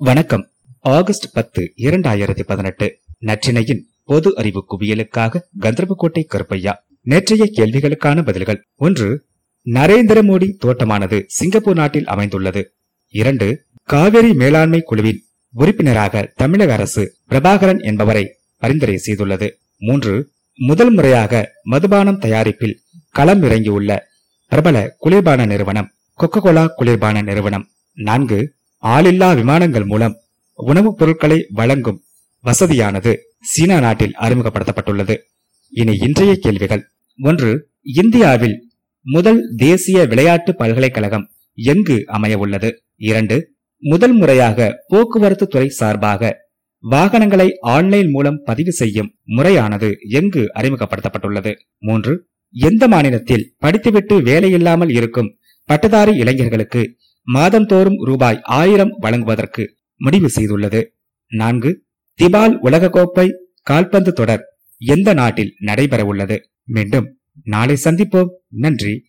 வணக்கம். ஆகஸ்ட் பத்து இரண்டாயிரத்தி பதினெட்டு. நற்றினையின் பொது அறிவு குவியலுக்காக கந்தர்போட்டை கருப்பையா. நேற்றைய கேள்விகளுக்கான பதில்கள். ஒன்று நரேந்திர மோடி தோட்டமானது சிங்கப்பூர் நாட்டில் அமைந்துள்ளது. இரண்டு காவிரி மேலாண்மை குழுவின் உறுப்பினராக தமிழக அரசு பிரபாகரன் என்பவரை பரிந்துரை செய்துள்ளது. மூன்று முதல் முறையாக மதுபானம் தயாரிப்பில் களம் இறங்கியுள்ள பிரபல குளிர்பான நிறுவனம் கொக்ககோலா குளிர்பான நிறுவனம். நான்கு ஆளில்லா விமானங்கள் மூலம் உணவுப் பொருட்களை வழங்கும் வசதியானது சீனா நாட்டில் அறிமுகப்படுத்தப்பட்டுள்ளது. இனி இன்றைய கேள்விகள். ஒன்று இந்தியாவில் முதல் தேசிய விளையாட்டு பல்கலைக்கழகம் எங்கு அமைய உள்ளது? இரண்டு முதல் முறையாக போக்குவரத்து துறை சார்பாக வாகனங்களை ஆன்லைன் மூலம் பதிவு செய்யும் முறையானது எங்கு அறிமுகப்படுத்தப்பட்டுள்ளது? மூன்று எந்த மாநிலத்தில் படித்துவிட்டு வேலையில்லாமல் இருக்கும் பட்டதாரி இளைஞர்களுக்கு மாதந்தோறும் ரூபாய் ஆயிரம் வழங்குவதற்கு முடிவு செய்துள்ளது. நான்கு திபால் உலகக்கோப்பை கால்பந்து தொடர் எந்த நாட்டில் நடைபெறவுள்ளது? மீண்டும் நாளை சந்திப்போம். நன்றி.